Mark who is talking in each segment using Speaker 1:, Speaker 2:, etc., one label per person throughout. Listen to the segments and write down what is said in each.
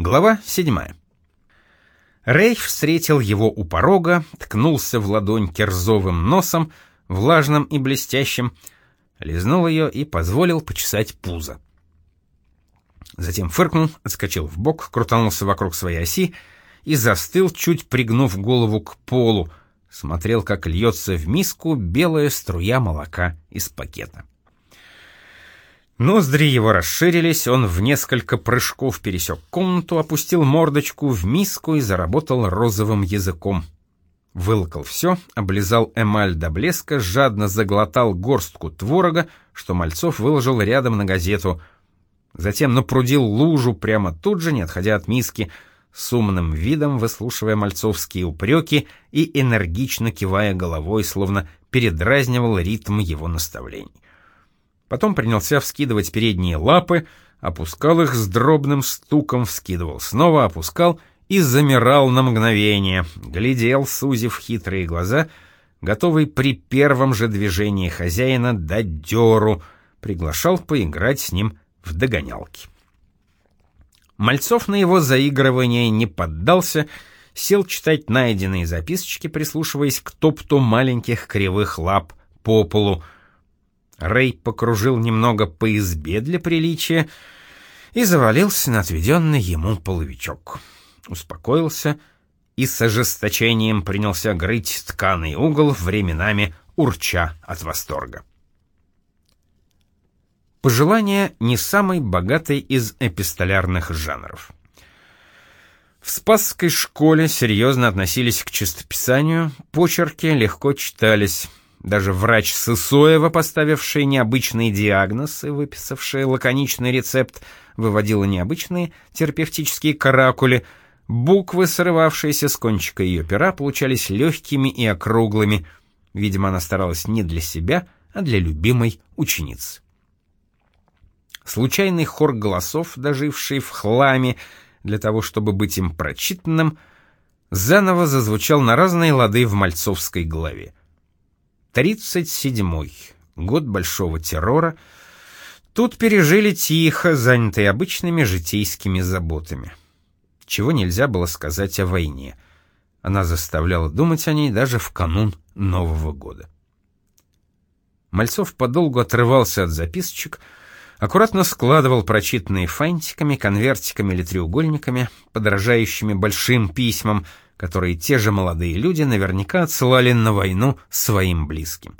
Speaker 1: Глава 7. Рейх встретил его у порога, ткнулся в ладонь керзовым носом, влажным и блестящим, лизнул ее и позволил почесать пузо. Затем фыркнул, отскочил в бок, крутанулся вокруг своей оси и застыл, чуть пригнув голову к полу, смотрел, как льется в миску белая струя молока из пакета. Ноздри его расширились, он в несколько прыжков пересек комнату, опустил мордочку в миску и заработал розовым языком. Вылокал все, облизал эмаль до блеска, жадно заглотал горстку творога, что Мальцов выложил рядом на газету. Затем напрудил лужу прямо тут же, не отходя от миски, с умным видом выслушивая мальцовские упреки и энергично кивая головой, словно передразнивал ритм его наставлений. Потом принялся вскидывать передние лапы, опускал их с дробным стуком, вскидывал снова, опускал и замирал на мгновение, глядел, сузив хитрые глаза, готовый при первом же движении хозяина дать дёру, приглашал поиграть с ним в догонялки. Мальцов на его заигрывание не поддался, сел читать найденные записочки, прислушиваясь к топту маленьких кривых лап по полу, Рэй покружил немного по избе для приличия и завалился на отведенный ему половичок. Успокоился и с ожесточением принялся грыть тканый угол, временами урча от восторга. Пожелание не самой богатой из эпистолярных жанров. В Спасской школе серьезно относились к чистописанию, почерки легко читались, даже врач Сысоева, поставивший необычный диагноз и выписавший лаконичный рецепт, выводила необычные терапевтические каракули. Буквы, срывавшиеся с кончика ее пера, получались легкими и округлыми. Видимо, она старалась не для себя, а для любимой ученицы. Случайный хор голосов, доживший в хламе, для того, чтобы быть им прочитанным, заново зазвучал на разные лады в мальцовской голове. 37-й, год большого террора. Тут пережили тихо, занятые обычными житейскими заботами. Чего нельзя было сказать о войне. Она заставляла думать о ней даже в канун Нового года. Мальцов подолгу отрывался от записочек, аккуратно складывал прочитанные фантиками, конвертиками или треугольниками, подражающими большим письмам, которые те же молодые люди наверняка отсылали на войну своим близким.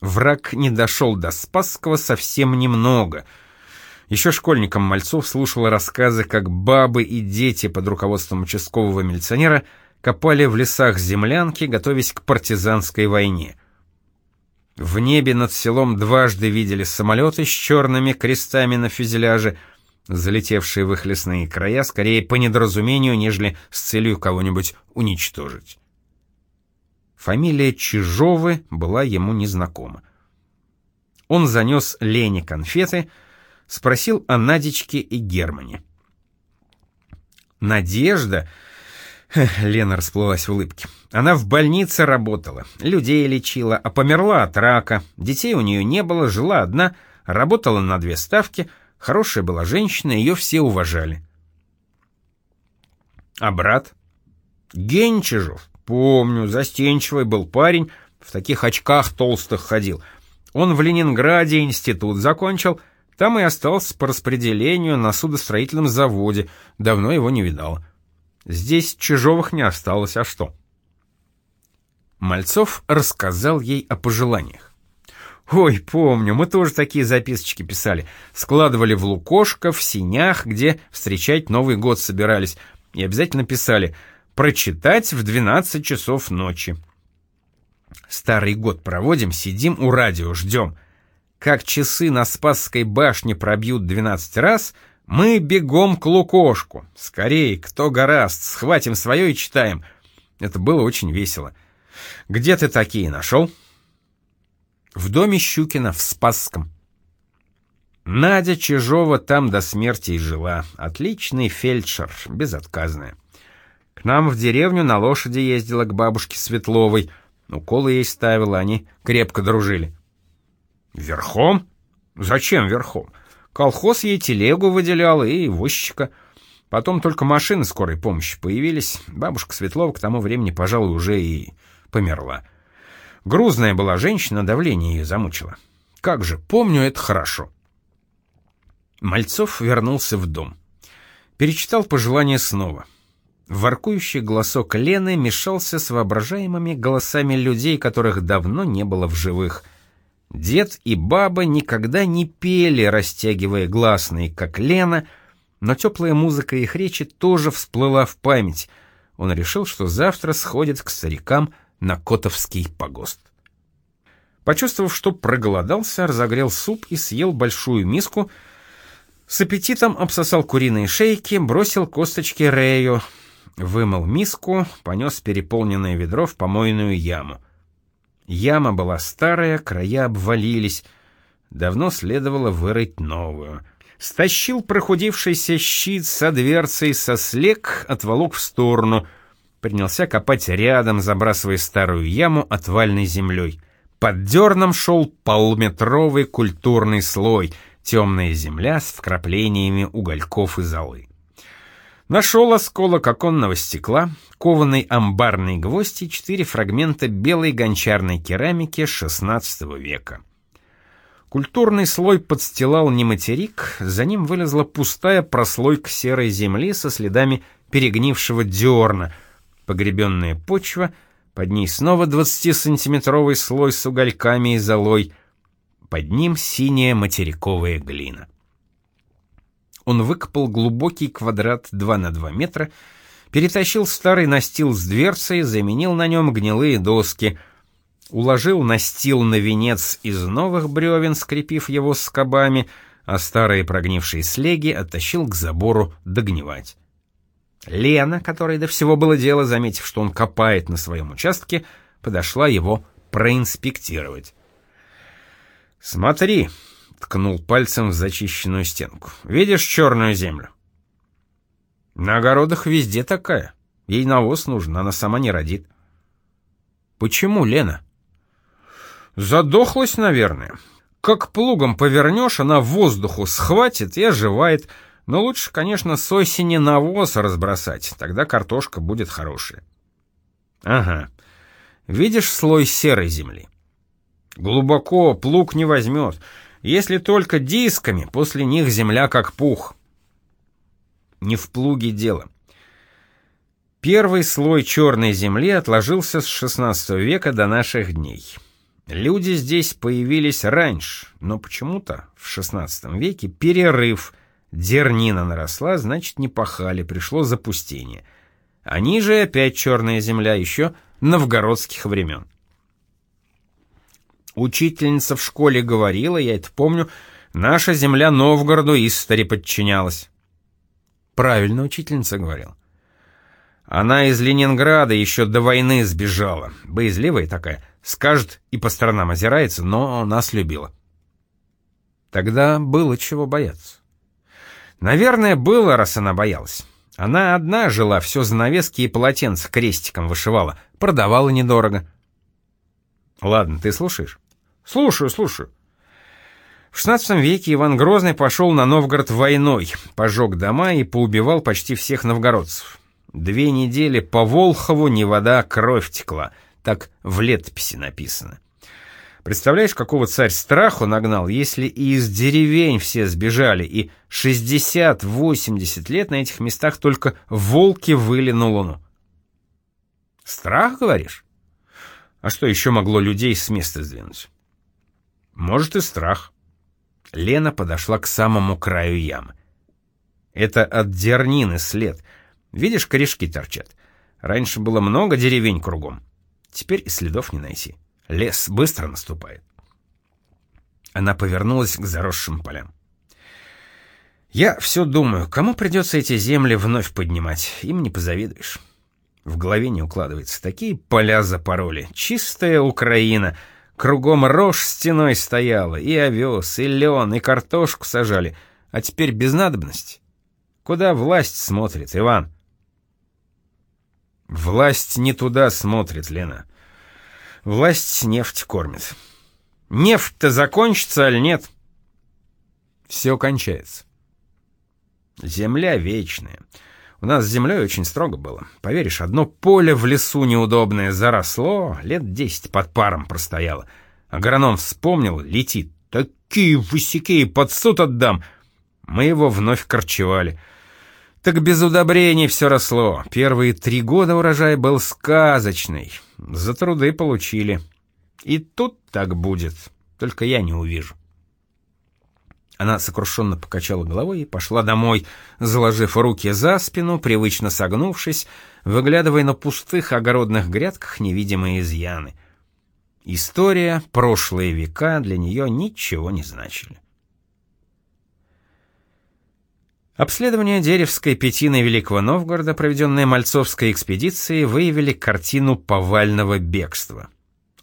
Speaker 1: Враг не дошел до Спасского совсем немного. Еще школьником Мальцов слушал рассказы, как бабы и дети под руководством участкового милиционера копали в лесах землянки, готовясь к партизанской войне. В небе над селом дважды видели самолеты с черными крестами на фюзеляже — залетевшие в их лесные края скорее по недоразумению, нежели с целью кого-нибудь уничтожить. Фамилия Чижовы была ему незнакома. Он занес Лене конфеты, спросил о Надечке и Германе. «Надежда...» — Лена расплылась в улыбке. «Она в больнице работала, людей лечила, а померла от рака. Детей у нее не было, жила одна, работала на две ставки — Хорошая была женщина, ее все уважали. А брат? Генчижев. Помню, застенчивый был парень, в таких очках толстых ходил. Он в Ленинграде институт закончил, там и остался по распределению на судостроительном заводе, давно его не видал. Здесь Чижовых не осталось, а что? Мальцов рассказал ей о пожеланиях. Ой, помню, мы тоже такие записочки писали. Складывали в лукошко, в синях, где встречать Новый год собирались. И обязательно писали «Прочитать в 12 часов ночи». Старый год проводим, сидим у радио, ждем. Как часы на Спасской башне пробьют 12 раз, мы бегом к лукошку. Скорее, кто гораст, схватим свое и читаем. Это было очень весело. Где ты такие нашел?» В доме Щукина в Спасском. Надя Чижова там до смерти и жила. Отличный фельдшер, безотказная. К нам в деревню на лошади ездила к бабушке Светловой. Уколы ей ставила, они крепко дружили. Верхом? Зачем верхом? Колхоз ей телегу выделял и возчика. Потом только машины скорой помощи появились. Бабушка Светлова к тому времени, пожалуй, уже и померла. Грузная была женщина, давление ее замучило. Как же, помню это хорошо. Мальцов вернулся в дом. Перечитал пожелание снова. Воркующий голосок Лены мешался с воображаемыми голосами людей, которых давно не было в живых. Дед и баба никогда не пели, растягивая гласные, как Лена, но теплая музыка их речи тоже всплыла в память. Он решил, что завтра сходит к старикам на Котовский погост. Почувствовав, что проголодался, разогрел суп и съел большую миску, с аппетитом обсосал куриные шейки, бросил косточки Рэю, вымыл миску, понес переполненное ведро в помойную яму. Яма была старая, края обвалились. Давно следовало вырыть новую. Стащил прохудившийся щит со дверцей со слег, отволок в сторону. Принялся копать рядом, забрасывая старую яму отвальной землей. Под дерном шел полуметровый культурный слой, темная земля с вкраплениями угольков и золы. Нашел осколок оконного стекла, кованный амбарный гвоздь и четыре фрагмента белой гончарной керамики XVI века. Культурный слой подстилал не материк, за ним вылезла пустая прослойка серой земли со следами перегнившего дерна, погребенная почва, под ней снова 20-сантиметровый слой с угольками и золой, под ним синяя материковая глина. Он выкопал глубокий квадрат 2 на 2 метра, перетащил старый настил с дверцей, заменил на нем гнилые доски, уложил настил на венец из новых бревен, скрепив его скобами, а старые прогнившие слеги оттащил к забору догнивать. Лена, которой до всего было дело, заметив, что он копает на своем участке, подошла его проинспектировать. «Смотри», ткнул пальцем в зачищенную стенку. «Видишь черную землю?» «На огородах везде такая. Ей навоз нужен, она сама не родит». «Почему, Лена?» «Задохлась, наверное. Как плугом повернешь, она воздуху схватит и оживает. Но лучше, конечно, с осени навоз разбросать, тогда картошка будет хорошая». «Ага. Видишь слой серой земли?» «Глубоко плуг не возьмет». Если только дисками, после них земля как пух. Не в плуге дело. Первый слой черной земли отложился с XVI века до наших дней. Люди здесь появились раньше, но почему-то в XVI веке перерыв. Дернина наросла, значит, не пахали, пришло запустение. А ниже опять черная земля, еще новгородских времен. Учительница в школе говорила, я это помню, наша земля Новгороду Истари подчинялась. Правильно учительница говорила. Она из Ленинграда еще до войны сбежала, боязливая такая, скажет и по сторонам озирается, но нас любила. Тогда было чего бояться. Наверное, было, раз она боялась. Она одна жила, все занавески и полотенца крестиком вышивала, продавала недорого. Ладно, ты слушаешь? Слушаю, слушаю. В XVI веке Иван Грозный пошел на Новгород войной, пожег дома и поубивал почти всех новгородцев. Две недели по Волхову не вода, а кровь текла, так в летописи написано. Представляешь, какого царь страху нагнал, если и из деревень все сбежали, и 60-80 лет на этих местах только волки выли на луну. Страх, говоришь? А что еще могло людей с места сдвинуть? Может и страх. Лена подошла к самому краю ямы. Это от дернины след. Видишь, корешки торчат. Раньше было много деревень кругом. Теперь и следов не найти. Лес быстро наступает. Она повернулась к заросшим полям. Я все думаю, кому придется эти земли вновь поднимать, им не позавидуешь. В голове не укладывается. Такие поля запороли. Чистая Украина — Кругом рожь стеной стояла, и овес, и лен, и картошку сажали, а теперь без надобности. Куда власть смотрит, Иван? Власть не туда смотрит, Лена. Власть нефть кормит. Нефть-то закончится, аль нет? Все кончается. Земля вечная. У нас с землей очень строго было. Поверишь, одно поле в лесу неудобное заросло, лет десять под паром простояло. Агроном вспомнил, летит. Такие высеки, под суд отдам. Мы его вновь корчевали. Так без удобрений все росло. Первые три года урожай был сказочный. За труды получили. И тут так будет. Только я не увижу. Она сокрушенно покачала головой и пошла домой, заложив руки за спину, привычно согнувшись, выглядывая на пустых огородных грядках невидимые изъяны. История, прошлые века для нее ничего не значили. Обследование Деревской пятины Великого Новгорода, проведенное Мальцовской экспедицией, выявили картину повального бегства.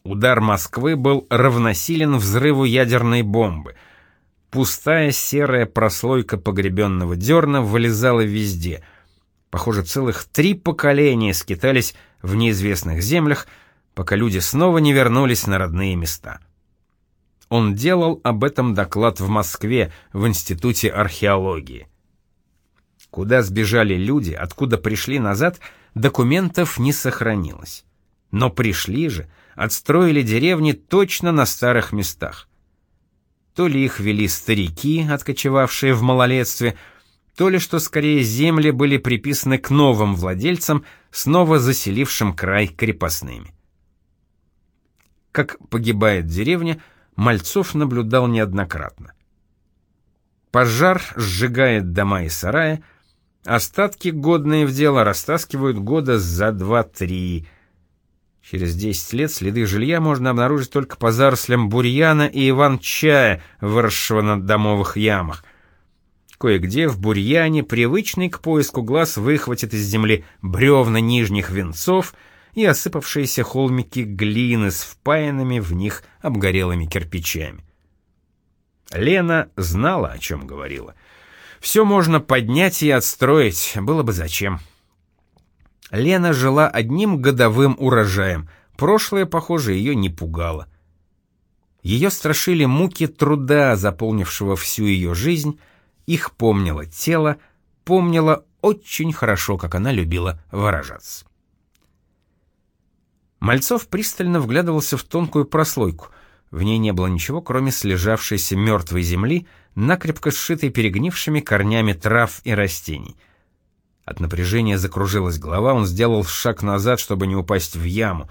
Speaker 1: Удар Москвы был равносилен взрыву ядерной бомбы. Пустая серая прослойка погребенного дерна вылезала везде. Похоже, целых три поколения скитались в неизвестных землях, пока люди снова не вернулись на родные места. Он делал об этом доклад в Москве в Институте археологии. Куда сбежали люди, откуда пришли назад, документов не сохранилось. Но пришли же, отстроили деревни точно на старых местах. То ли их вели старики, откочевавшие в малолетстве, то ли что скорее земли были приписаны к новым владельцам, снова заселившим край крепостными. Как погибает деревня, Мальцов наблюдал неоднократно. Пожар сжигает дома и сараи, Остатки, годные в дело, растаскивают года за два-три. Через 10 лет следы жилья можно обнаружить только по зарослям бурьяна и иван-чая, выросшего на домовых ямах. Кое-где в бурьяне, привычный к поиску глаз, выхватит из земли бревна нижних венцов и осыпавшиеся холмики глины с впаянными в них обгорелыми кирпичами. Лена знала, о чем говорила — все можно поднять и отстроить, было бы зачем. Лена жила одним годовым урожаем. Прошлое, похоже, ее не пугало. Ее страшили муки труда, заполнившего всю ее жизнь. Их помнило тело, помнило очень хорошо, как она любила выражаться. Мальцов пристально вглядывался в тонкую прослойку. В ней не было ничего, кроме слежавшейся мертвой земли, накрепко сшитой перегнившими корнями трав и растений. От напряжения закружилась голова, он сделал шаг назад, чтобы не упасть в яму.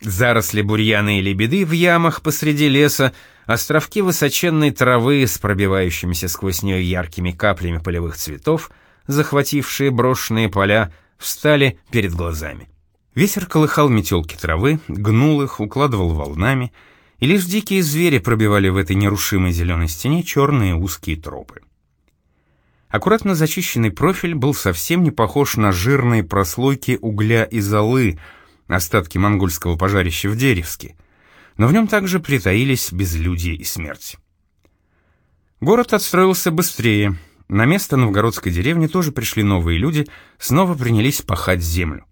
Speaker 1: Заросли бурьяна и лебеды в ямах посреди леса, островки высоченной травы с пробивающимися сквозь нее яркими каплями полевых цветов, захватившие брошенные поля, встали перед глазами. Ветер колыхал метелки травы, гнул их, укладывал волнами — и лишь дикие звери пробивали в этой нерушимой зеленой стене черные узкие тропы. Аккуратно зачищенный профиль был совсем не похож на жирные прослойки угля и золы, остатки монгольского пожарища в Деревске, но в нем также притаились безлюдие и смерть. Город отстроился быстрее. На место новгородской деревни тоже пришли новые люди, снова принялись пахать землю.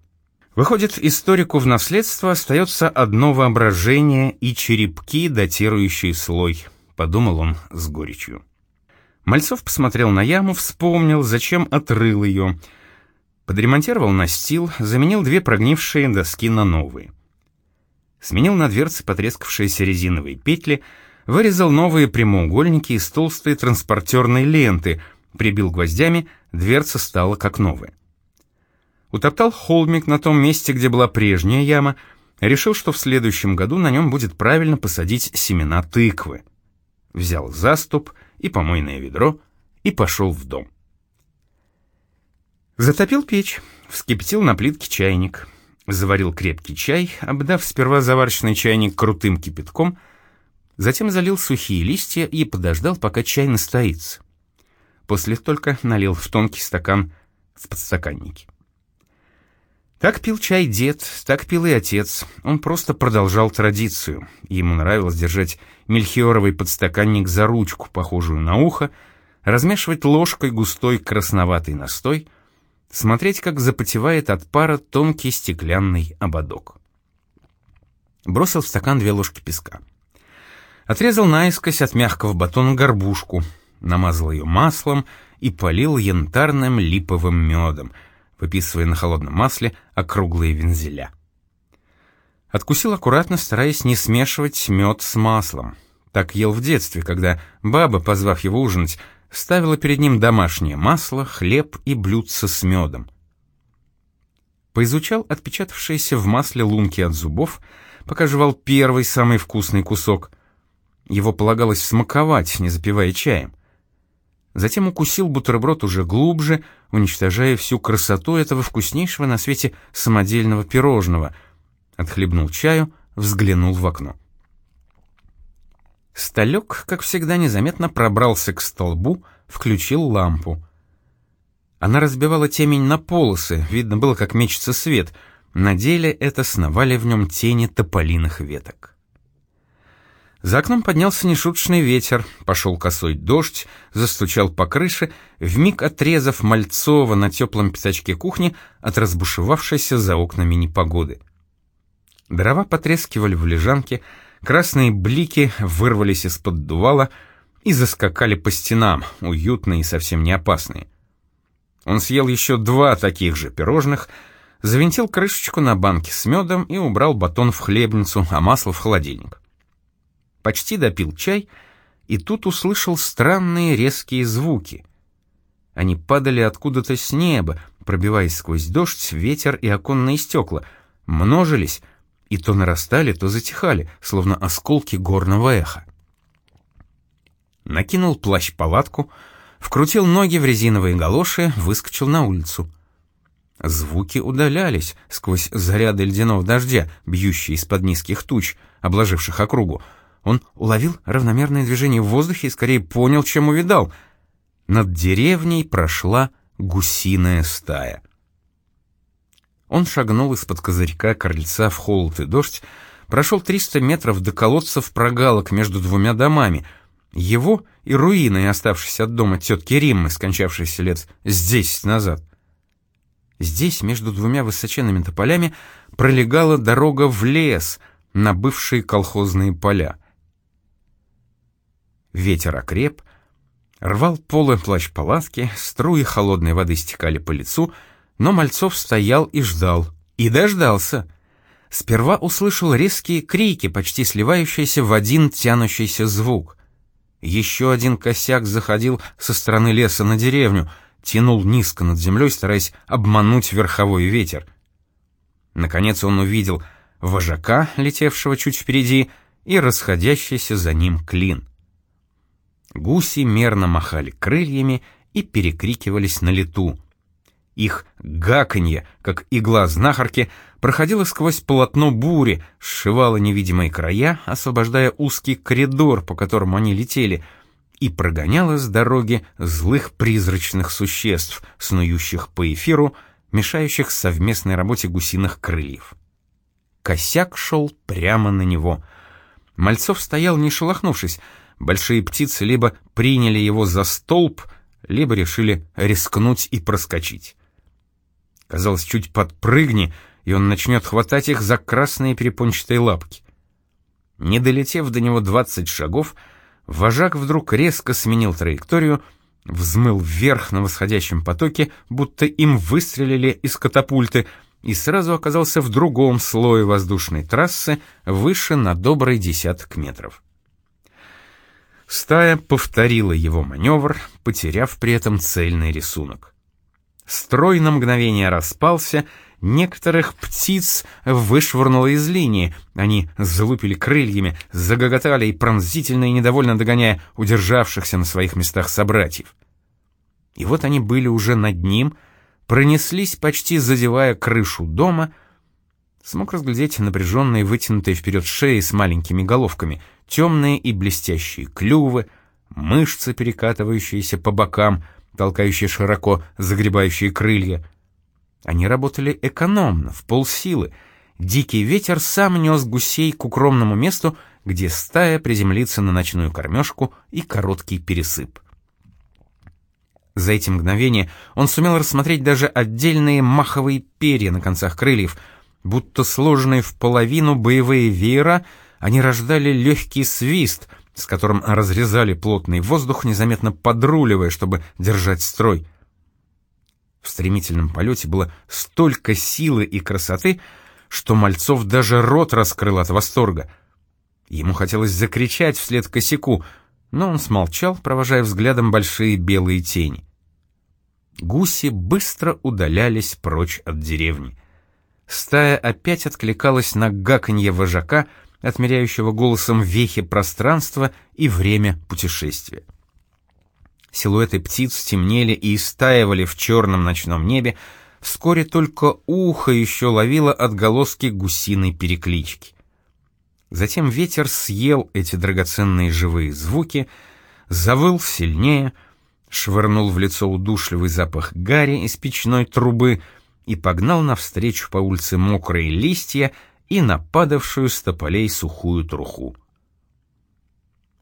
Speaker 1: Выходит, историку в наследство остается одно воображение и черепки, датирующие слой, подумал он с горечью. Мальцов посмотрел на яму, вспомнил, зачем отрыл ее. Подремонтировал настил, заменил две прогнившие доски на новые. Сменил на дверцы потрескавшиеся резиновые петли, вырезал новые прямоугольники из толстой транспортерной ленты, прибил гвоздями, дверца стала как новая утоптал холмик на том месте, где была прежняя яма, решил, что в следующем году на нем будет правильно посадить семена тыквы. Взял заступ и помойное ведро и пошел в дом. Затопил печь, вскипятил на плитке чайник, заварил крепкий чай, обдав сперва заварочный чайник крутым кипятком, затем залил сухие листья и подождал, пока чай настоится. После только налил в тонкий стакан в подстаканнике. Так пил чай дед, так пил и отец. Он просто продолжал традицию. Ему нравилось держать мельхиоровый подстаканник за ручку, похожую на ухо, размешивать ложкой густой красноватый настой, смотреть, как запотевает от пара тонкий стеклянный ободок. Бросил в стакан две ложки песка. Отрезал наискось от мягкого батона горбушку, намазал ее маслом и полил янтарным липовым медом, выписывая на холодном масле округлые вензеля. Откусил аккуратно, стараясь не смешивать мед с маслом. Так ел в детстве, когда баба, позвав его ужинать, ставила перед ним домашнее масло, хлеб и блюдце с медом. Поизучал отпечатавшиеся в масле лунки от зубов, пока жевал первый самый вкусный кусок. Его полагалось смаковать, не запивая чаем. Затем укусил бутерброд уже глубже, уничтожая всю красоту этого вкуснейшего на свете самодельного пирожного. Отхлебнул чаю, взглянул в окно. Сталек, как всегда, незаметно пробрался к столбу, включил лампу. Она разбивала темень на полосы, видно было, как мечется свет. На деле это сновали в нем тени тополиных веток. За окном поднялся нешуточный ветер, пошел косой дождь, застучал по крыше, вмиг отрезав Мальцова на теплом пятачке кухни от разбушевавшейся за окнами непогоды. Дрова потрескивали в лежанке, красные блики вырвались из-под дувала и заскакали по стенам, уютные и совсем не опасные. Он съел еще два таких же пирожных, завинтил крышечку на банке с медом и убрал батон в хлебницу, а масло в холодильник почти допил чай, и тут услышал странные резкие звуки. Они падали откуда-то с неба, пробиваясь сквозь дождь, ветер и оконные стекла, множились и то нарастали, то затихали, словно осколки горного эха. Накинул плащ-палатку, вкрутил ноги в резиновые галоши, выскочил на улицу. Звуки удалялись сквозь заряды ледяного дождя, бьющие из-под низких туч, обложивших округу, он уловил равномерное движение в воздухе и скорее понял, чем увидал. Над деревней прошла гусиная стая. Он шагнул из-под козырька крыльца в холод и дождь, прошел 300 метров до колодцев прогалок между двумя домами, его и руины, оставшиеся от дома тетки Риммы, скончавшейся лет с 10 назад. Здесь, между двумя высоченными тополями, пролегала дорога в лес на бывшие колхозные поля. Ветер окреп, рвал полы плащ-палатки, струи холодной воды стекали по лицу, но Мальцов стоял и ждал. И дождался. Сперва услышал резкие крики, почти сливающиеся в один тянущийся звук. Еще один косяк заходил со стороны леса на деревню, тянул низко над землей, стараясь обмануть верховой ветер. Наконец он увидел вожака, летевшего чуть впереди, и расходящийся за ним клин. Гуси мерно махали крыльями и перекрикивались на лету. Их гаканье, как игла знахарки, проходило сквозь полотно бури, сшивало невидимые края, освобождая узкий коридор, по которому они летели, и прогоняло с дороги злых призрачных существ, снующих по эфиру, мешающих совместной работе гусиных крыльев. Косяк шел прямо на него. Мальцов стоял, не шелохнувшись, большие птицы либо приняли его за столб, либо решили рискнуть и проскочить. Казалось, чуть подпрыгни, и он начнет хватать их за красные перепончатые лапки. Не долетев до него 20 шагов, вожак вдруг резко сменил траекторию, взмыл вверх на восходящем потоке, будто им выстрелили из катапульты, и сразу оказался в другом слое воздушной трассы, выше на добрый десяток метров. Стая повторила его маневр, потеряв при этом цельный рисунок. Строй на мгновение распался, некоторых птиц вышвырнуло из линии. Они залупили крыльями, загоготали и пронзительно и недовольно догоняя удержавшихся на своих местах собратьев. И вот они были уже над ним, пронеслись, почти задевая крышу дома, смог разглядеть напряженные вытянутые вперед шеи с маленькими головками — темные и блестящие клювы, мышцы, перекатывающиеся по бокам, толкающие широко загребающие крылья. Они работали экономно, в полсилы. Дикий ветер сам нес гусей к укромному месту, где стая приземлится на ночную кормежку и короткий пересып. За эти мгновения он сумел рассмотреть даже отдельные маховые перья на концах крыльев, будто сложенные в половину боевые веера — они рождали легкий свист, с которым разрезали плотный воздух, незаметно подруливая, чтобы держать строй. В стремительном полете было столько силы и красоты, что Мальцов даже рот раскрыл от восторга. Ему хотелось закричать вслед косяку, но он смолчал, провожая взглядом большие белые тени. Гуси быстро удалялись прочь от деревни. Стая опять откликалась на гаканье вожака, отмеряющего голосом вехи пространства и время путешествия. Силуэты птиц темнели и истаивали в черном ночном небе, вскоре только ухо еще ловило отголоски гусиной переклички. Затем ветер съел эти драгоценные живые звуки, завыл сильнее, швырнул в лицо удушливый запах гари из печной трубы и погнал навстречу по улице мокрые листья и нападавшую с тополей сухую труху.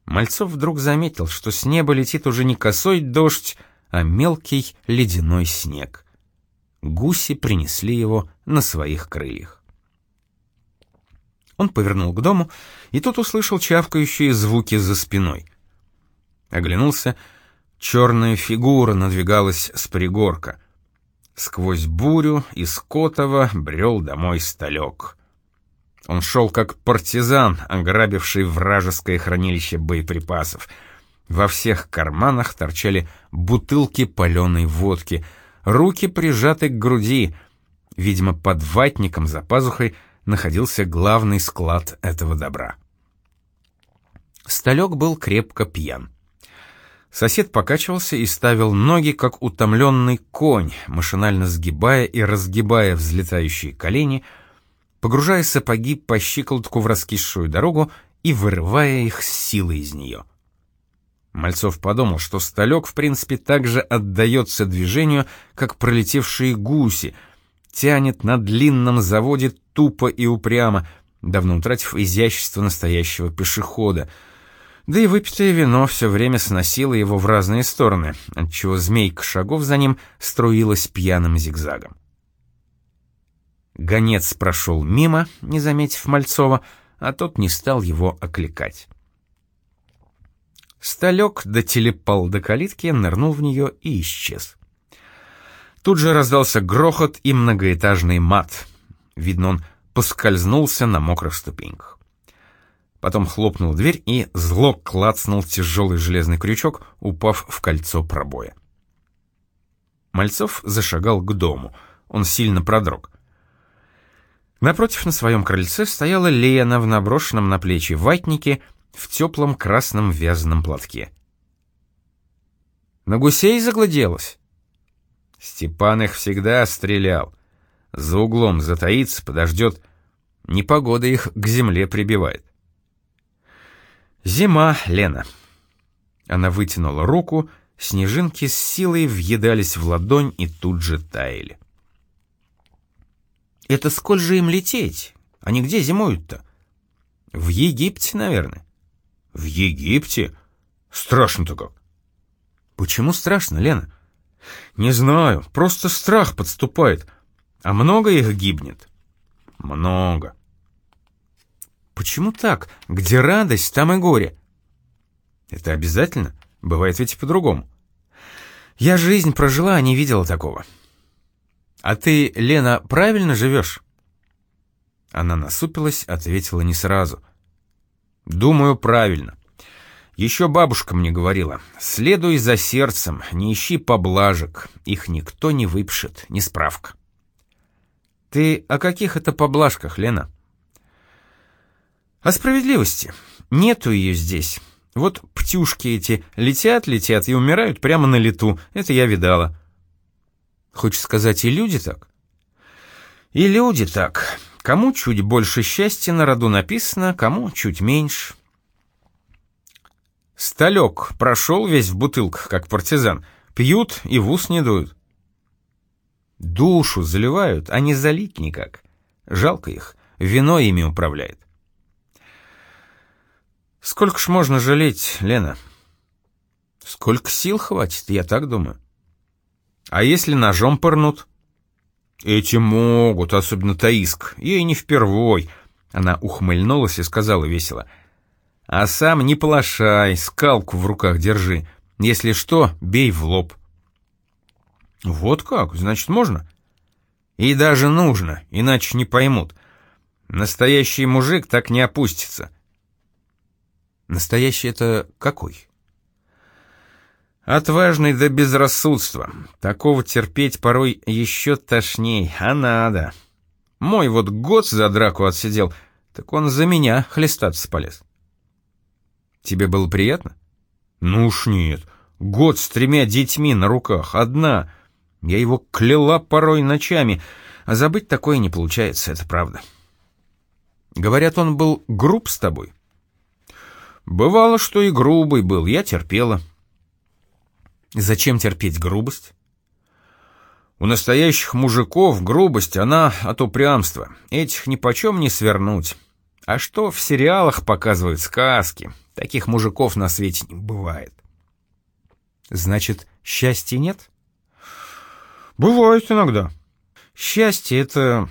Speaker 1: Мальцов вдруг заметил, что с неба летит уже не косой дождь, а мелкий ледяной снег. Гуси принесли его на своих крыльях. Он повернул к дому, и тут услышал чавкающие звуки за спиной. Оглянулся, черная фигура надвигалась с пригорка. Сквозь бурю из Котова брел домой сталек. Он шел как партизан, ограбивший вражеское хранилище боеприпасов. Во всех карманах торчали бутылки паленой водки, руки прижаты к груди. Видимо, под ватником за пазухой находился главный склад этого добра. Сталек был крепко пьян. Сосед покачивался и ставил ноги, как утомленный конь, машинально сгибая и разгибая взлетающие колени — погружая сапоги по щиколотку в раскисшую дорогу и вырывая их с силой из нее. Мальцов подумал, что сталек, в принципе, так же отдается движению, как пролетевшие гуси, тянет на длинном заводе тупо и упрямо, давно утратив изящество настоящего пешехода. Да и выпитое вино все время сносило его в разные стороны, отчего змейка шагов за ним струилась пьяным зигзагом. Гонец прошел мимо, не заметив Мальцова, а тот не стал его окликать. Сталек дотелепал до калитки, нырнул в нее и исчез. Тут же раздался грохот и многоэтажный мат. Видно, он поскользнулся на мокрых ступеньках. Потом хлопнул дверь и зло клацнул тяжелый железный крючок, упав в кольцо пробоя. Мальцов зашагал к дому. Он сильно продрог. Напротив на своем крыльце стояла Лена в наброшенном на плечи ватнике в теплом красном вязаном платке. На гусей загляделась. Степан их всегда стрелял. За углом затаится, подождет. Непогода их к земле прибивает. Зима, Лена. Она вытянула руку, снежинки с силой въедались в ладонь и тут же таяли. Это сколь же им лететь? Они где зимуют-то? В Египте, наверное. В Египте? Страшно-то как. Почему страшно, Лена? Не знаю, просто страх подступает. А много их гибнет? Много. Почему так? Где радость, там и горе. Это обязательно? Бывает ведь и по-другому. Я жизнь прожила, а не видела такого. «А ты, Лена, правильно живешь?» Она насупилась, ответила не сразу. «Думаю, правильно. Еще бабушка мне говорила, следуй за сердцем, не ищи поблажек, их никто не выпишет, не справка». «Ты о каких это поблажках, Лена?» «О справедливости. Нету ее здесь. Вот птюшки эти летят, летят и умирают прямо на лету, это я видала». Хочешь сказать, и люди так? И люди так. Кому чуть больше счастья на роду написано, кому чуть меньше. Сталек прошел весь в бутылках, как партизан. Пьют и в ус не дуют. Душу заливают, а не залить никак. Жалко их, вино ими управляет. Сколько ж можно жалеть, Лена? Сколько сил хватит, я так думаю. А если ножом пырнут? Эти могут, особенно Таиск. Ей не впервой. Она ухмыльнулась и сказала весело. А сам не полошай, скалку в руках держи. Если что, бей в лоб. Вот как? Значит, можно? И даже нужно, иначе не поймут. Настоящий мужик так не опустится. Настоящий это какой? Отважный до безрассудства. Такого терпеть порой еще тошней, а надо. Мой вот год за драку отсидел, так он за меня хлестаться полез. Тебе было приятно? Ну уж нет. Год с тремя детьми на руках, одна. Я его кляла порой ночами, а забыть такое не получается, это правда. Говорят, он был груб с тобой. Бывало, что и грубый был, я терпела. Зачем терпеть грубость? У настоящих мужиков грубость, она от упрямства. Этих ни почем не свернуть. А что в сериалах показывают сказки? Таких мужиков на свете не бывает. Значит, счастья нет? Бывает иногда. Счастье — это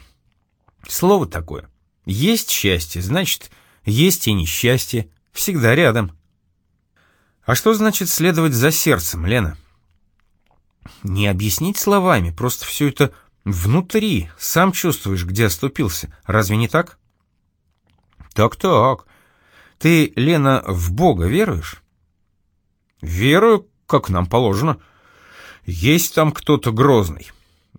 Speaker 1: слово такое. Есть счастье, значит, есть и несчастье. Всегда рядом. А что значит следовать за сердцем, Лена? Не объяснить словами, просто все это внутри, сам чувствуешь, где оступился. Разве не так? Так-так. Ты, Лена, в Бога веруешь? Верую, как нам положено. Есть там кто-то грозный.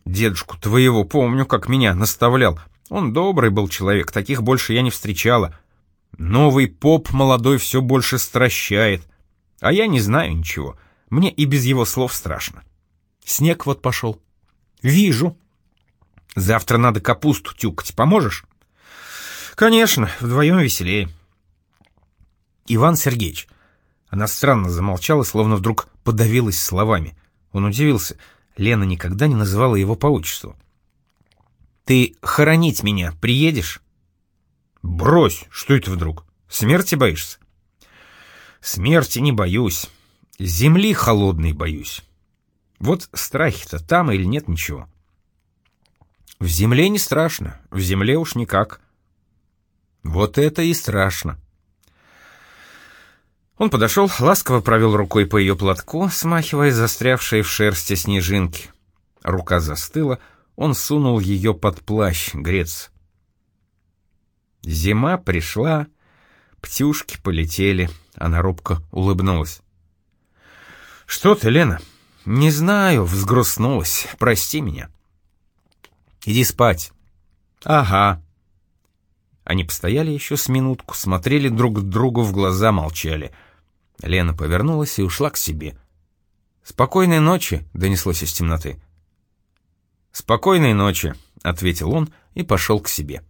Speaker 1: Дедушку твоего помню, как меня наставлял. Он добрый был человек, таких больше я не встречала. Новый поп молодой все больше стращает. А я не знаю ничего. Мне и без его слов страшно. Снег вот пошел. Вижу. Завтра надо капусту тюкать. Поможешь? Конечно, вдвоем веселее. Иван Сергеевич. Она странно замолчала, словно вдруг подавилась словами. Он удивился. Лена никогда не называла его по отчеству. «Ты хоронить меня приедешь?» «Брось! Что это вдруг? Смерти боишься?» Смерти не боюсь. Земли холодной боюсь. Вот страхи-то там или нет ничего. В земле не страшно, в земле уж никак. Вот это и страшно. Он подошел, ласково провел рукой по ее платку, смахивая застрявшие в шерсти снежинки. Рука застыла, он сунул ее под плащ, грец. Зима пришла, птюшки полетели — она робко улыбнулась. «Что ты, Лена?» «Не знаю», — взгрустнулась. «Прости меня». «Иди спать». «Ага». Они постояли еще с минутку, смотрели друг другу в глаза, молчали. Лена повернулась и ушла к себе. «Спокойной ночи», — донеслось из темноты. «Спокойной ночи», — ответил он и пошел к себе.